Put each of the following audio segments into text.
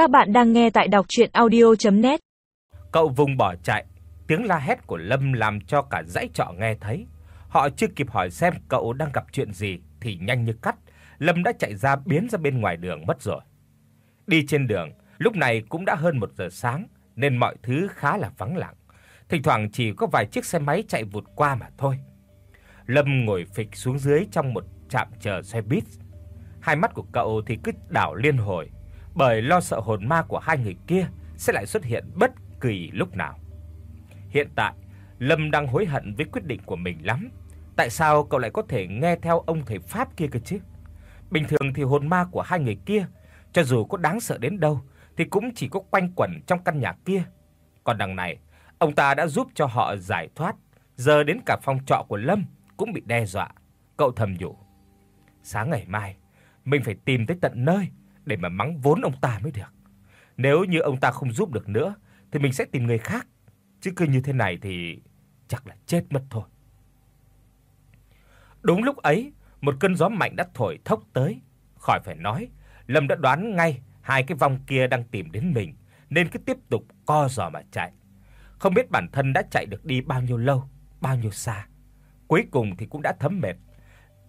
Các bạn đang nghe tại đọc audio net Cậu vùng bỏ chạy, tiếng la hét của Lâm làm cho cả dãy trọ nghe thấy. Họ chưa kịp hỏi xem cậu đang gặp chuyện gì thì nhanh như cắt, Lâm đã chạy ra biến ra bên ngoài đường mất rồi. Đi trên đường, lúc này cũng đã hơn 1 giờ sáng nên mọi thứ khá là vắng lặng. Thỉnh thoảng chỉ có vài chiếc xe máy chạy vụt qua mà thôi. Lâm ngồi phịch xuống dưới trong một trạm chờ xe buýt. Hai mắt của cậu thì cứ đảo liên hồi, bởi lo sợ hồn ma của hai người kia sẽ lại xuất hiện bất kỳ lúc nào. Hiện tại, Lâm đang hối hận với quyết định của mình lắm. Tại sao cậu lại có thể nghe theo ông thầy pháp kia cơ chứ? Bình thường thì hồn ma của hai người kia, cho dù có đáng sợ đến đâu thì cũng chỉ có quanh quẩn trong căn nhà kia. Còn đằng này, ông ta đã giúp cho họ giải thoát, giờ đến cả phòng trọ của Lâm cũng bị đe dọa. Cậu thầm nhủ, sáng ngày mai mình phải tìm tới tận nơi để mà mắng vốn ông ta mới được. Nếu như ông ta không giúp được nữa thì mình sẽ tìm người khác, chứ cứ như thế này thì chắc là chết mất thôi. Đúng lúc ấy, một cơn gió mạnh đã thổi thốc tới, khỏi phải nói, Lâm đã đoán ngay hai cái vong kia đang tìm đến mình, nên cứ tiếp tục co giò mà chạy. Không biết bản thân đã chạy được đi bao nhiêu lâu, bao nhiêu xa. Cuối cùng thì cũng đã thấm mệt.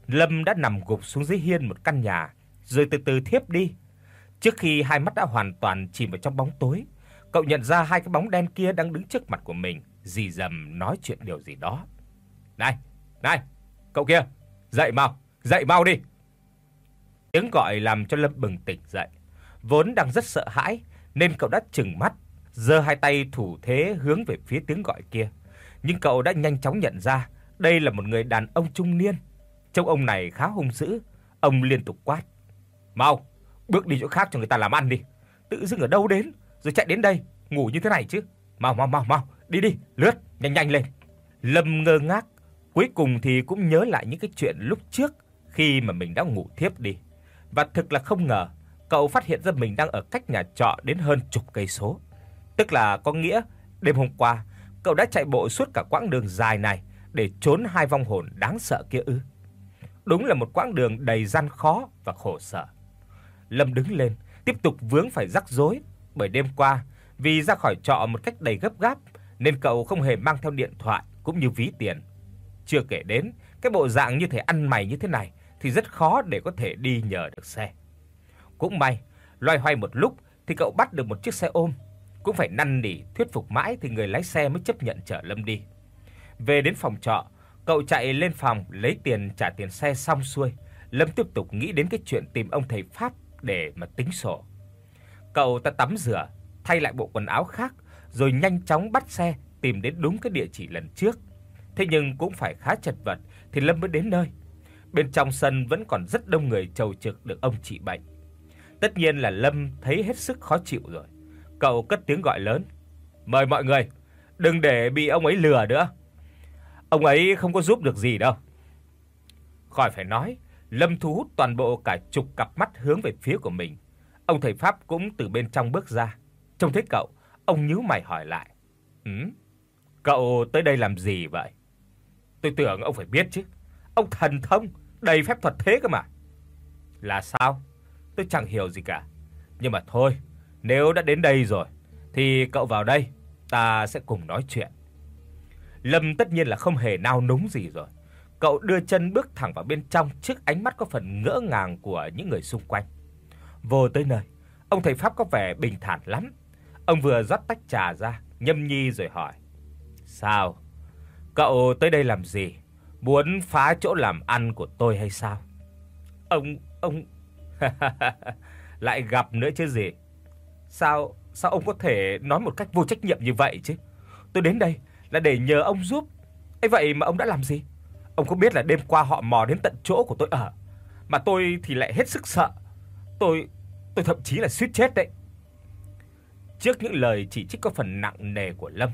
Lâm đã nằm gục xuống dưới hiên một căn nhà, rồi từ từ thiếp đi. Trước khi hai mắt đã hoàn toàn chìm vào trong bóng tối, cậu nhận ra hai cái bóng đen kia đang đứng trước mặt của mình, rì rầm nói chuyện điều gì đó. "Này, này, cậu kia, dậy mau, dậy mau đi." Tiếng gọi làm cho Lâm bừng tỉnh dậy. Vốn đang rất sợ hãi nên cậu đã trừng mắt, giơ hai tay thủ thế hướng về phía tiếng gọi kia. Nhưng cậu đã nhanh chóng nhận ra, đây là một người đàn ông trung niên. Trông ông này khá hung dữ, ông liên tục quát: "Mau, bước đi chỗ khác cho người ta làm ăn đi. Tự dưng ở đâu đến rồi chạy đến đây, ngủ như thế này chứ. Mau mau mau mau, đi đi, lướt, nhanh nhanh lên." Lâm ngơ ngác, cuối cùng thì cũng nhớ lại những cái chuyện lúc trước khi mà mình đã ngủ thiếp đi. Và thực là không ngờ, cậu phát hiện ra mình đang ở cách nhà trọ đến hơn chục cây số. Tức là có nghĩa đêm hôm qua, cậu đã chạy bộ suốt cả quãng đường dài này để trốn hai vong hồn đáng sợ kia ư? Đúng là một quãng đường đầy gian khó và khổ sở. Lâm đứng lên, tiếp tục vướng phải rắc rối, bởi đêm qua vì ra khỏi trọ một cách đầy gấp gáp nên cậu không hề mang theo điện thoại cũng như ví tiền. Chưa kể đến, cái bộ dạng như thể ăn mày như thế này thì rất khó để có thể đi nhờ được xe. Cũng may, loay hoay một lúc thì cậu bắt được một chiếc xe ôm, cũng phải năn nỉ thuyết phục mãi thì người lái xe mới chấp nhận chở Lâm đi. Về đến phòng trọ, cậu chạy lên phòng lấy tiền trả tiền xe xong xuôi, Lâm tiếp tục nghĩ đến cái chuyện tìm ông thầy pháp để mà tính sổ. Cậu ta tắm rửa, thay lại bộ quần áo khác rồi nhanh chóng bắt xe tìm đến đúng cái địa chỉ lần trước. Thế nhưng cũng phải khá chật vật thì Lâm mới đến nơi. Bên trong sân vẫn còn rất đông người chầu trực được ông trị bệnh. Tất nhiên là Lâm thấy hết sức khó chịu rồi. Cậu cất tiếng gọi lớn: "Mời mọi người, đừng để bị ông ấy lừa nữa. Ông ấy không có giúp được gì đâu." Khỏi phải nói, Lâm thu hút toàn bộ cả chục cặp mắt hướng về phía của mình. Ông thầy pháp cũng từ bên trong bước ra. Trông thấy cậu, ông nhíu mày hỏi lại: "Ừm, cậu tới đây làm gì vậy?" Tôi tưởng ông phải biết chứ. Ông thần thông, đầy phép thuật thế cơ mà. Là sao? Tôi chẳng hiểu gì cả. Nhưng mà thôi, nếu đã đến đây rồi thì cậu vào đây, ta sẽ cùng nói chuyện. Lâm tất nhiên là không hề nao núng gì rồi. Cậu đưa chân bước thẳng vào bên trong trước ánh mắt có phần ngỡ ngàng của những người xung quanh. Vô tới nơi, ông thầy pháp có vẻ bình thản lắm. Ông vừa rót tách trà ra, nhâm nhi rồi hỏi: "Sao? Cậu tới đây làm gì? Muốn phá chỗ làm ăn của tôi hay sao?" Ông ông lại gặp nữa chứ gì. Sao sao ông có thể nói một cách vô trách nhiệm như vậy chứ? Tôi đến đây là để nhờ ông giúp. Ấy vậy mà ông đã làm gì? Ông có biết là đêm qua họ mò đến tận chỗ của tôi ở, mà tôi thì lại hết sức sợ. Tôi tôi thậm chí là suýt chết đấy. Trước những lời chỉ trích có phần nặng nề của Lâm,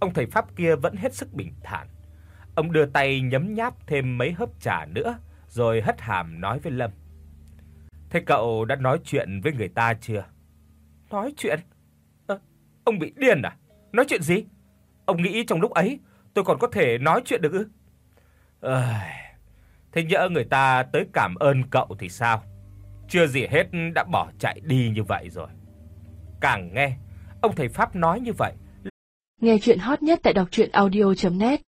ông thầy pháp kia vẫn hết sức bình thản. Ông đưa tay nhấm nháp thêm mấy hớp trà nữa, rồi hất hàm nói với Lâm: "Thế cậu đã nói chuyện với người ta chưa?" "Nói chuyện? À, ông bị điên à? Nói chuyện gì? Ông nghĩ trong lúc ấy tôi còn có thể nói chuyện được ư?" Ơi, thế nhỡ người ta tới cảm ơn cậu thì sao? Chưa gì hết đã bỏ chạy đi như vậy rồi. Càng nghe, ông thầy pháp nói như vậy. Nghe truyện hot nhất tại doctruyenaudio.net